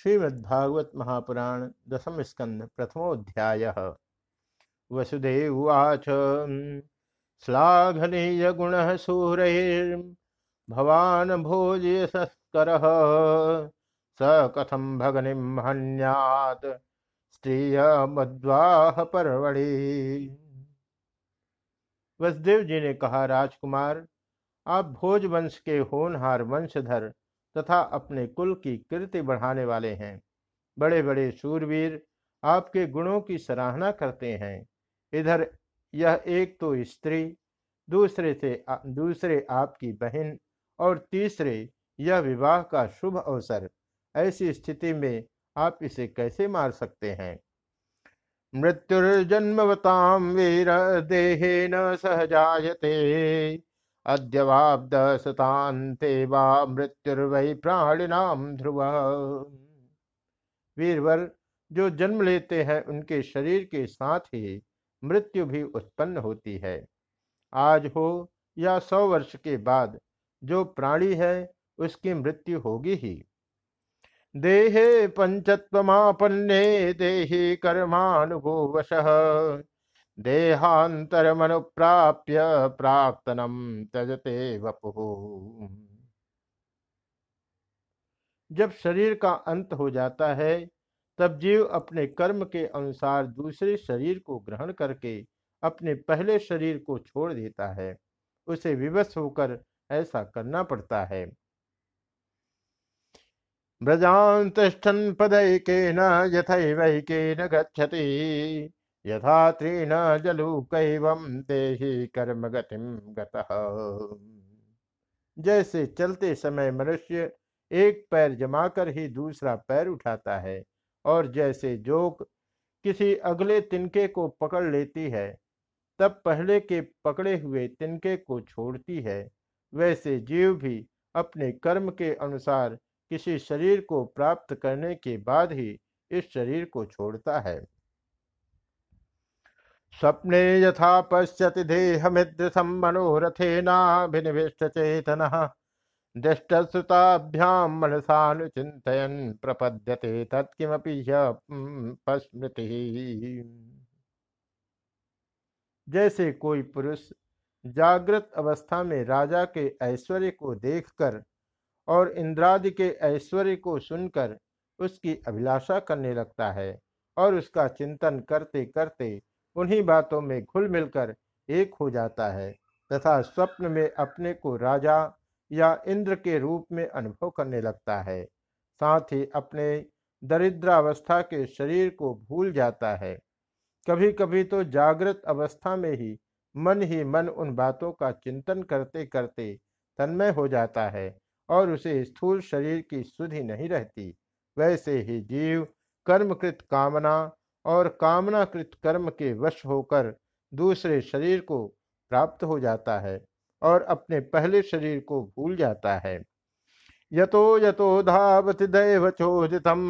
श्रीमद्भागवत महापुराण दशम स्कंद प्रथमोध्याय। वसुदेव उवाच श्लाघनीय गुण सूरैर्भवान् भोजयसस्कर स कथम भगनी हन्यात् स्त्रिय मद्वाह परवड़ी। वसुदेव जी ने कहा, राजकुमार, आप भोज वंश के होनहार वंशधर तथा अपने कुल की कीर्ति बढ़ाने वाले हैं। बड़े बड़े शूरवीर आपके गुणों की सराहना करते हैं। इधर यह एक तो स्त्री, दूसरे से दूसरे आपकी बहन और तीसरे यह विवाह का शुभ अवसर। ऐसी स्थिति में आप इसे कैसे मार सकते हैं? मृत्युर्जन्मवताम वीर देहे न सहजायते। अद्यवाब्दशतान्ते वा मृत्युर्वै प्राणिनाम ध्रुव। वीरवर जो जन्म लेते हैं, उनके शरीर के साथ ही मृत्यु भी उत्पन्न होती है। आज हो या सौ वर्ष के बाद, जो प्राणी है, उसकी मृत्यु होगी ही। देहे पंचत्वमापन्ने, देही कर्मानुभो वश देहांतरमनुप्राप्य प्राक्तनम त्यजते वपु। जब शरीर का अंत हो जाता है, तब जीव अपने कर्म के अनुसार दूसरे शरीर को ग्रहण करके अपने पहले शरीर को छोड़ देता है। उसे विवश होकर ऐसा करना पड़ता है। ब्रजांतन पदैके न यथैवैके न गच्छति। यथा तीर्ण जलूकैवं देहि कर्म गतिम गतः। जैसे चलते समय मनुष्य एक पैर जमाकर ही दूसरा पैर उठाता है और जैसे जोक किसी अगले तिनके को पकड़ लेती है, तब पहले के पकड़े हुए तिनके को छोड़ती है। वैसे जीव भी अपने कर्म के अनुसार किसी शरीर को प्राप्त करने के बाद ही इस शरीर को छोड़ता है। स्वप्ने यथा पश्यति देहमिदृशं मनोरथेनाभिनिविष्ट चेतनः दृष्टसुताभ्यां मनसानुचिन्तयन् प्रपद्यते तत्किमपि ह्यपस्मृति जैसे कोई पुरुष जागृत अवस्था में राजा के ऐश्वर्य को देखकर और इंद्रादि के ऐश्वर्य को सुनकर उसकी अभिलाषा करने लगता है और उसका चिंतन करते करते उन्हीं बातों में घुल मिलकर एक हो जाता है तथा स्वप्न में अपने को राजा या इंद्र के रूप में अनुभव करने लगता है। साथ ही अपने दरिद्रावस्था के शरीर को भूल जाता है। कभी कभी तो जागृत अवस्था में ही मन ही मन उन बातों का चिंतन करते करते तन्मय हो जाता है और उसे स्थूल शरीर की सुधि नहीं रहती। वैसे ही जीव कर्मकृत कामना और कामनाकृत कर्म के वश होकर दूसरे शरीर को प्राप्त हो जाता है और अपने पहले शरीर को भूल जाता है। यतो यतो धावति दैव चोदितम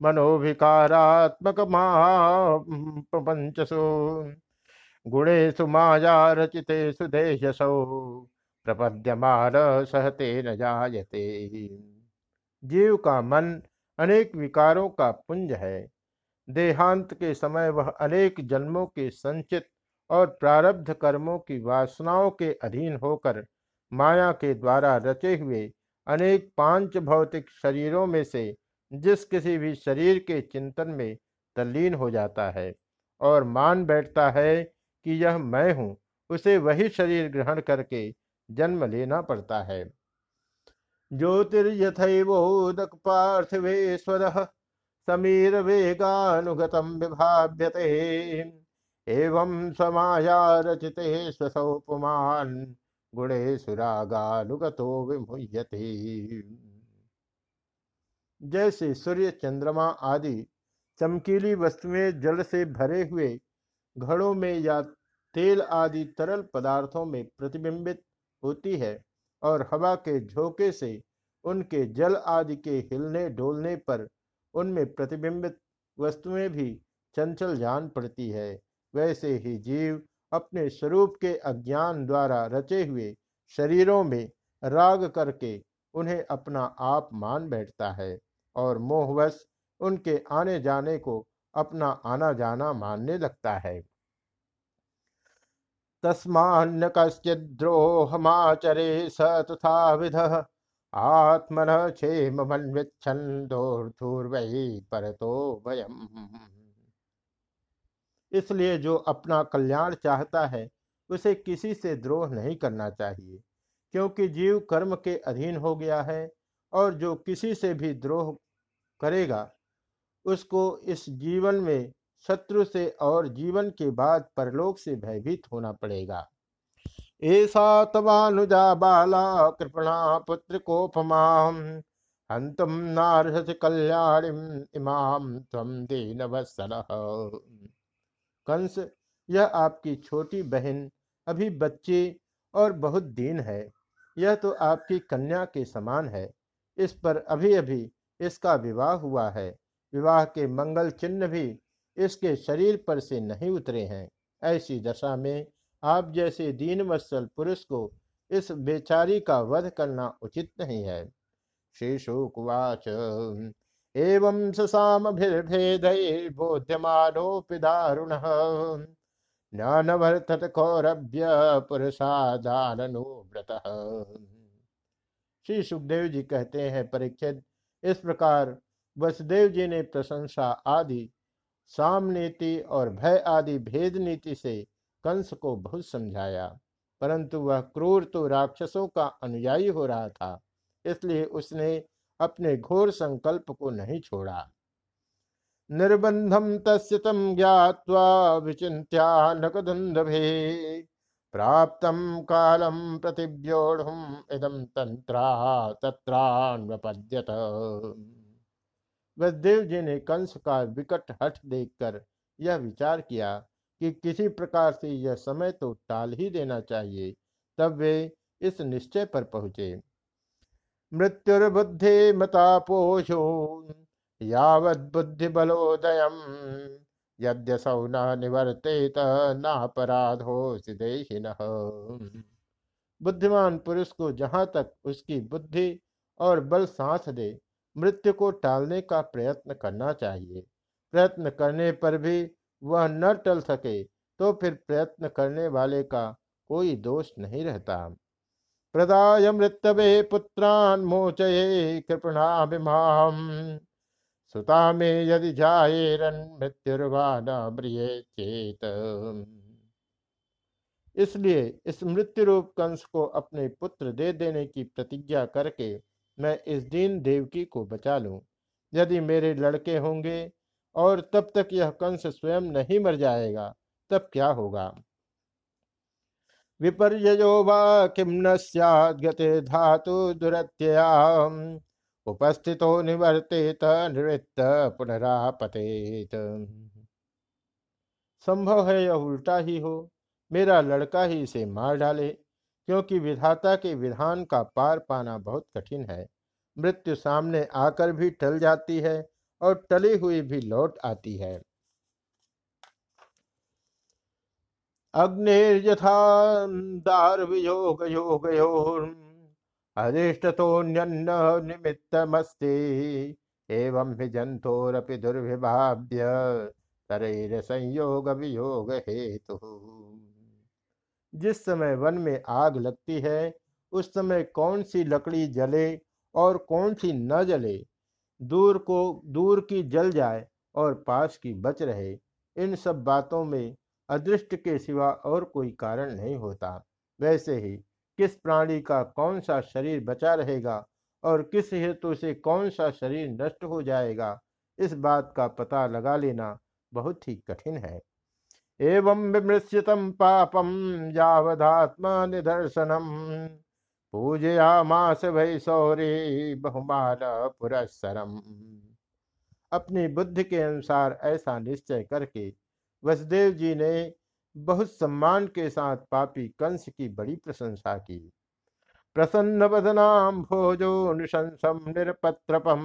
मनोभिकारात्मक प्रपंचसु गुणेशु माया रचितेषु देशसौ प्रपद्यमान सहते न जायते। जीव का मन अनेक विकारों का पुंज है देहांत के समय वह अनेक जन्मों के संचित और प्रारब्ध कर्मों की वासनाओं के अधीन होकर माया के द्वारा रचे हुए अनेक पाँच भौतिक शरीरों में से जिस किसी भी शरीर के चिंतन में तल्लीन हो जाता है और मान बैठता है कि यह मैं हूँ, उसे वही शरीर ग्रहण करके जन्म लेना पड़ता है। ज्योतिर्यथोदक पार्थिवेश्वर समीर वेगानुगतम विभाव्यते। एवं समाया रचिते स्वसौपमान गुणे सुरागानुगतो विमुह्यते। जैसे सूर्य, चंद्रमा आदि चमकीली वस्तुएँ जल से भरे हुए घड़ों में या तेल आदि तरल पदार्थों में प्रतिबिंबित होती है और हवा के झोंके से उनके जल आदि के हिलने डोलने पर उनमें प्रतिबिंबित वस्तुएँ भी चंचल जान पड़ती है। वैसे ही जीव अपने स्वरूप के अज्ञान द्वारा रचे हुए शरीरों में राग करके उन्हें अपना आप मान बैठता है और मोहवश उनके आने जाने को अपना आना जाना मानने लगता है। तस्मान्न कश्चिद्रोहमाचरे स तथा विध आत्मन क्षेम पर भयम इसलिए जो अपना कल्याण चाहता है, उसे किसी से द्रोह नहीं करना चाहिए, क्योंकि जीव कर्म के अधीन हो गया है, और जो किसी से भी द्रोह करेगा, उसको इस जीवन में शत्रु से और जीवन के बाद परलोक से भयभीत होना पड़ेगा। ऐसा तवानुजा बाला कृपणा पुत्र कोपमाम। हंतुम कल्याणिम इमाम तम दीन कंस, यह आपकी छोटी बहन अभी बच्ची और बहुत दीन है। यह तो आपकी कन्या के समान है। इस पर अभी अभी इसका विवाह हुआ है। विवाह के मंगल चिन्ह भी इसके शरीर पर से नहीं उतरे हैं। ऐसी दशा में आप जैसे दीन वत्सल पुरुष को इस बेचारी का वध करना उचित नहीं है। श्री शुकवाच एवं ससामभिर्भेदैर्बोध्यमानोऽपि दारुणः ज्ञानवर्तत कौरभ्य पुरुषादानुव्रतः श्री सुखदेव जी कहते हैं, परीक्षित, इस प्रकार वसुदेव जी ने प्रशंसा आदि, साम नीति और भय आदि भेद नीति से कंस को बहुत समझाया, परंतु वह क्रूर तो राक्षसों का अनुयायी हो रहा था, इसलिए उसने अपने घोर संकल्प को नहीं छोड़ा। निर्बंधम तस्म ज्ञावा विचिंत्या नकदुंदभे प्राप्त कालम प्रतिव्योढ़ इदम तंत्रा तत्रान्वपद्यत। वसुदेव जी ने कंस का विकट हठ देखकर यह विचार किया कि किसी प्रकार से यह समय तो टाल ही देना चाहिए, तब वे इस निश्चय पर पहुँचे। मृत्युर्बुद्धि मतापोषो यावद बुद्धि बलोदय यद्यसौ न निवर्तेत नापराधो सिदेशिन बुद्धिमान पुरुष को जहाँ तक उसकी बुद्धि और बल साथ दे, मृत्यु को टालने का प्रयत्न करना चाहिए। प्रयत्न करने पर भी वह न टल सके तो फिर प्रयत्न करने वाले का कोई दोष नहीं रहता। प्रदाय मृतवे पुत्रान मोचये कृपणाभिमाम। सुता में यदि जाए मृत्युर्वान चेत। इसलिए इस मृत्यु रूप कंस को अपने पुत्र दे देने की प्रतिज्ञा करके मैं इस दिन देवकी को बचा लूँ। यदि मेरे लड़के होंगे और तब तक यह कंस स्वयं नहीं मर जाएगा। तब क्या होगा? विपर्यो किम न सते धातु दुरत्यया उपस्थितो निवर्तेत निवृत्त पुनरापतेत। संभव है यह उल्टा ही हो। मेरा लड़का ही इसे मार डाले, क्योंकि विधाता के विधान का पार पाना बहुत कठिन है। मृत्यु सामने आकर भी टल जाती है। और टली हुई भी लौट आती है। अग्निर्यथा निमित्तमस्ति, एवं दुर्विभाव्य शरीर संयोग वियोग हेतु। जिस समय वन में आग लगती है, उस समय कौन सी लकड़ी जले और कौन सी न जले दूर को, दूर की जल जाए और पास की बच रहे, इन सब बातों में अदृष्ट के सिवा और कोई कारण नहीं होता। वैसे ही, किस प्राणी का कौन सा शरीर बचा रहेगा और किस हेतु से कौन सा शरीर नष्ट हो जाएगा, इस बात का पता लगा लेना बहुत ही कठिन है। एवं विमृश्यतम पापम यावधात्मा निदर्शनम। पूजयामास वै सौरे बहुमान पुरस्सरम। अपनी बुद्धि के अनुसार ऐसा निश्चय करके वसुदेव जी ने बहुत सम्मान के साथ पापी कंस की बड़ी प्रशंसा की। प्रसन्न बदनाम भोजो निशंसम निरपत्रपम।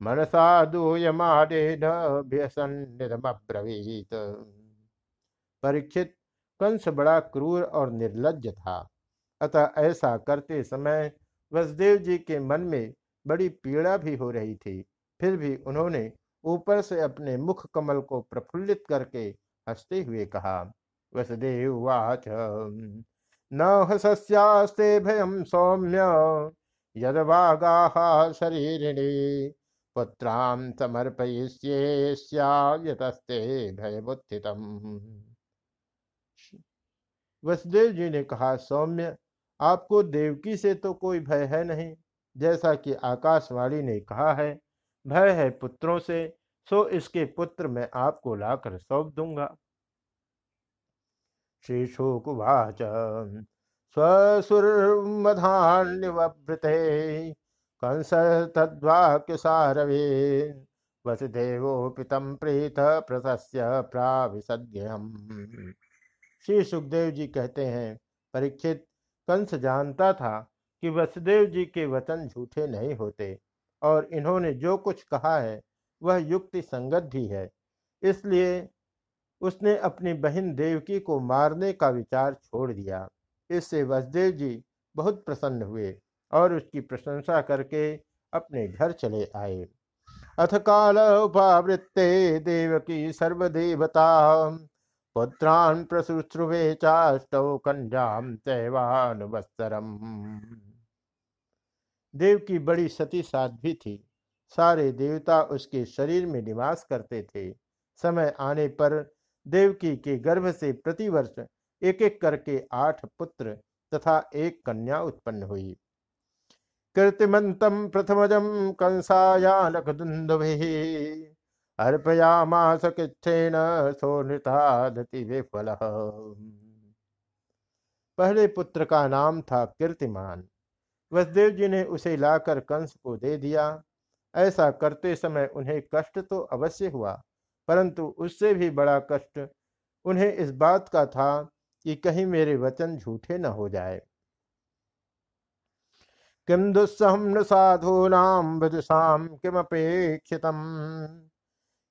मनसा दूयमाडेन व्यसन्निरमब्रवीत परीक्षित, कंस बड़ा क्रूर और निर्लज था। अतः ऐसा करते समय वसुदेव जी के मन में बड़ी पीड़ा भी हो रही थी। फिर भी उन्होंने ऊपर से अपने मुख कमल को प्रफुल्लित करके हँसते हुए कहा, वसुदेव वाच न हस्यास्ते भयम सौम्य। यदवागा शरीरिणी पुत्रां समर्पयिष्येस्ते भयबुत्थितम वसुदेव जी ने कहा, सौम्य आपको देवकी से तो कोई भय है नहीं, जैसा कि आकाशवाणी ने कहा है। भय है पुत्रों से, सो इसके पुत्र मैं आपको लाकर सौंप दूँगा। श्री शोकुवाच। स्वसुरमधान्यवृते कंस तद्वाक्य सारवे वसुदेवोपितम प्रीत प्रशस्य प्राविसद्यम श्री सुखदेव जी कहते हैं, परीक्षित कंस जानता था कि वसुदेव जी के वचन झूठे नहीं होते और इन्होंने जो कुछ कहा है, वह युक्ति संगत भी है। इसलिए उसने अपनी बहन देवकी को मारने का विचार छोड़ दिया। इससे वसुदेव जी बहुत प्रसन्न हुए और उसकी प्रशंसा करके अपने घर चले आए। अथ काल उपावृत्ते देवकी सर्वदेवता पुत्रान् प्रशुश्रुवे चाष्टौ कन्याम तैवानुवत्सरम। देव की बड़ी सती साध्वी थी। सारे देवता उसके शरीर में निवास करते थे। समय आने पर देवकी के गर्भ से प्रतिवर्ष एक एक करके आठ पुत्र तथा एक कन्या उत्पन्न हुई। कीर्तिमंतम प्रथमजम कंसायानक दुंदुभि अर्पयामास किच्छेन सोनृतादति विफल पहले पुत्र का नाम था कीर्तिमान। वसुदेव जी ने उसे लाकर कंस को दे दिया। ऐसा करते समय उन्हें कष्ट तो अवश्य हुआ, परंतु उससे भी बड़ा कष्ट उन्हें इस बात का था कि कहीं मेरे वचन झूठे न हो जाए। किम दुस्सहम न साधूनाम विदुषाम किमपेक्षित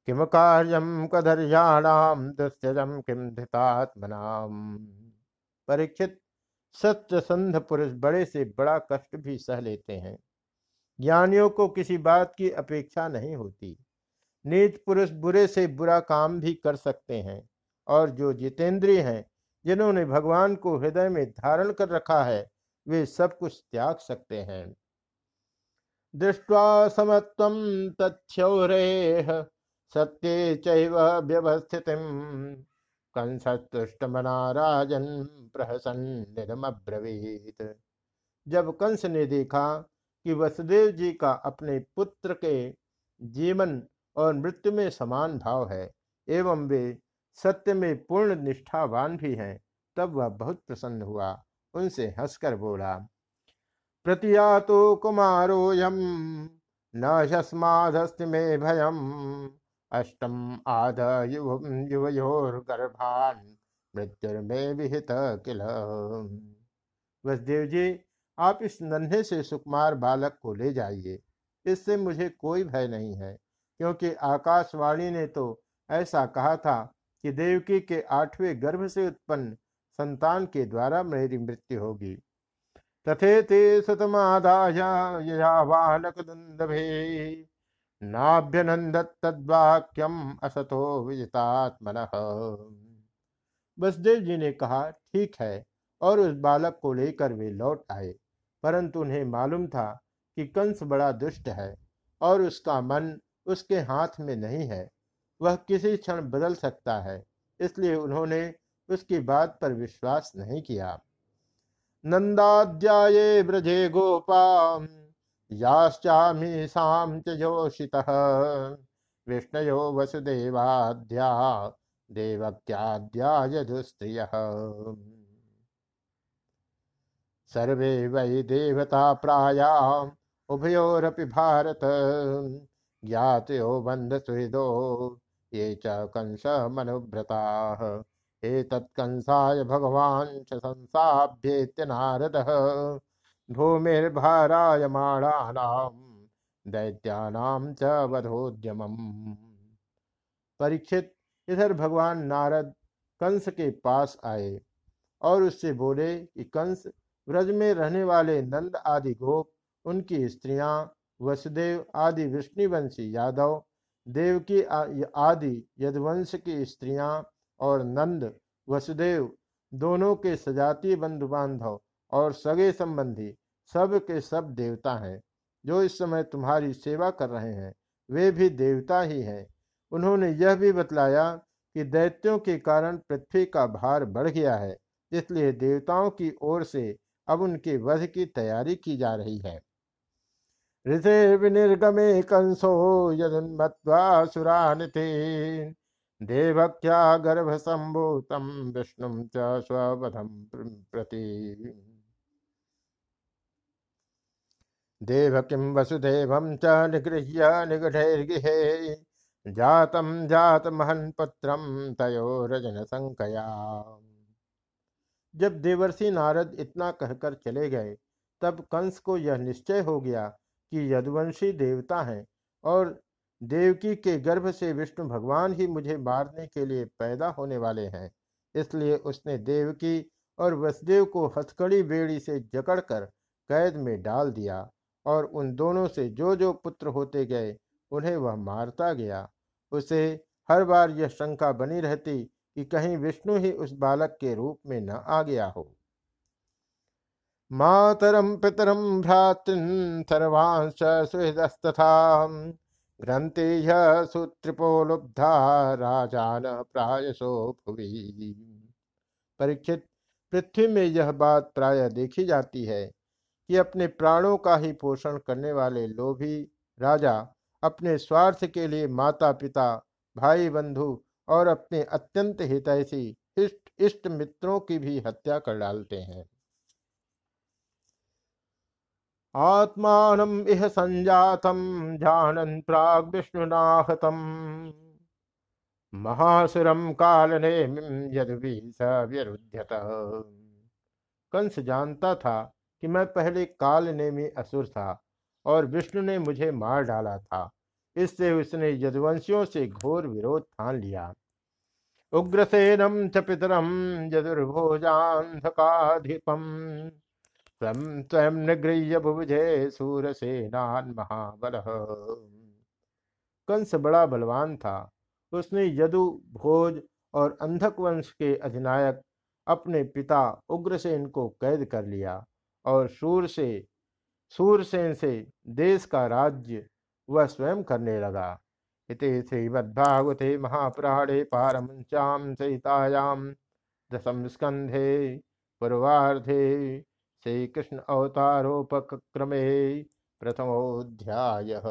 किम कार्यम कदर्याणाम दुस्त्यजम किम धृतात्मनाम परीक्षित सत्यसंध पुरुष बड़े से बड़ा कष्ट भी सह लेते हैं। ज्ञानियों को किसी बात की अपेक्षा नहीं होती। नीच पुरुष बुरे से बुरा काम भी कर सकते हैं और जो जितेंद्रिय हैं, जिन्होंने भगवान को हृदय में धारण कर रखा है, वे सब कुछ त्याग सकते हैं। दृष्टवा समत्व तथ्योरेह सत्य चैव व्यवस्थित कंसतुष्टमना राजन प्रहसन निरमब्रवीत। जब कंस ने देखा कि वसुदेव जी का अपने पुत्र के जीवन और मृत्यु में समान भाव है एवं वे सत्य में पूर्ण निष्ठावान भी हैं, तब वह बहुत प्रसन्न हुआ। उनसे हंसकर बोला प्रतिया तो कुमारोयम न यस्मादस्ति में भयम। अष्टम आध युव युवयोर्गर्भान मृत्युर्मे विहित किल। वसुदेव जी, आप इस नन्हे से सुकुमार बालक को ले जाइए। इससे मुझे कोई भय नहीं है, क्योंकि आकाशवाणी ने तो ऐसा कहा था कि देवकी के आठवें गर्भ से उत्पन्न संतान के द्वारा मेरी मृत्यु होगी। तथे ते सतमादाय बालक दुंदभे नाभ्यनंदत तद्वाक्यम असतो विजितात्मन। बसदेव जी ने कहा, ठीक है। और उस बालक को लेकर वे लौट आए। परंतु उन्हें मालूम था कि कंस बड़ा दुष्ट है और उसका मन उसके हाथ में नहीं है। वह किसी क्षण बदल सकता है, इसलिए उन्होंने उसकी बात पर विश्वास नहीं किया। नंदाध्याये ब्रजे गोपा याश्चामी साम च जोषितः विष्णयो यधुस्त्रियः सर्वे वै देवता प्राया उभयोरपि भारत। ज्ञातयो बन्धसुहृदो, ये च कंस मनुव्रताः एतत्कंसाय भगवान् च संसाभ्येत्य नारदः। भूमिर्भारायमाणानाम दैत्यानाम च वधोद्यमम। परीक्षित, इधर भगवान नारद कंस के पास आए और उससे बोले कि कंस व्रज में रहने वाले नंद आदि गोप, उनकी स्त्रियाँ, वसुदेव आदि विष्णुवंशी यादव, देवकी आदि यदवंश की स्त्रियाँ और नंद, वसुदेव, दोनों के सजातीय बंधु बांधव और सगे संबंधी सब के सब देवता हैं, जो इस समय तुम्हारी सेवा कर रहे हैं, वे भी देवता ही हैं। उन्होंने यह भी बतलाया कि दैत्यों के कारण पृथ्वी का भार बढ़ गया है, इसलिए देवताओं की ओर से अब उनके वध की तैयारी की जा रही है। ऋषे विनिर्गमे कंसो यदुन्मत्वासुरानिते देवक्या गर्भ संभूतम विष्णु स्वधम प्रति। देवकिं वसुदेवं च निगृह्य निगढैर्गिहे जातं जातमहन्पुत्रं रजन संकया जब देवर्षि नारद इतना कहकर चले गए, तब कंस को यह निश्चय हो गया कि यदुवंशी देवता हैं और देवकी के गर्भ से विष्णु भगवान ही मुझे मारने के लिए पैदा होने वाले हैं। इसलिए उसने देवकी और वसुदेव को हथकड़ी बेड़ी से जकड़कर कैद में डाल दिया। और उन दोनों से जो जो पुत्र होते गए, उन्हें वह मारता गया। उसे हर बार यह शंका बनी रहती कि कहीं विष्णु ही उस बालक के रूप में न आ गया हो। मातरम पितरम भ्रातृन सर्वांश सुहृदस्तथा ग्रंथे सुत्रिपोलुब्धा राजान प्रायसो भुवि। परीक्षित, पृथ्वी में यह बात प्राय देखी जाती है। कि अपने प्राणों का ही पोषण करने वाले लोभी राजा, अपने स्वार्थ के लिए माता पिता भाई बंधु और अपने अत्यंत हितैषी, इष्ट इष्ट मित्रों की भी हत्या कर डालते हैं। आत्मान इह संजातम जानन प्राग विष्णुनाहतम महासुरम कालने यदि स कंस जानता था कि मैं पहले काल नेमी असुर था और विष्णु ने मुझे मार डाला था। इससे उसने यदुवंशियों से घोर विरोध ठान लिया। उग्रसेनम च पितरम यदुर्भोजाधिपम स्वयं स्वयं निगृह्य भुभुजे सूरसेनान महाबल। कंस बड़ा बलवान था। उसने यदु भोज और अंधक वंश के अधिनायक अपने पिता उग्रसेन को कैद कर लिया। और सूर से सूरसेन से देश का राज्य वह स्वयं करने लगा। इति श्रीमद्भागवते महापुराणे पारमंचाम सहितायाम दशम स्कंधे पूर्वाधे श्री कृष्ण अवतारोपक्रमे प्रथमोध्याय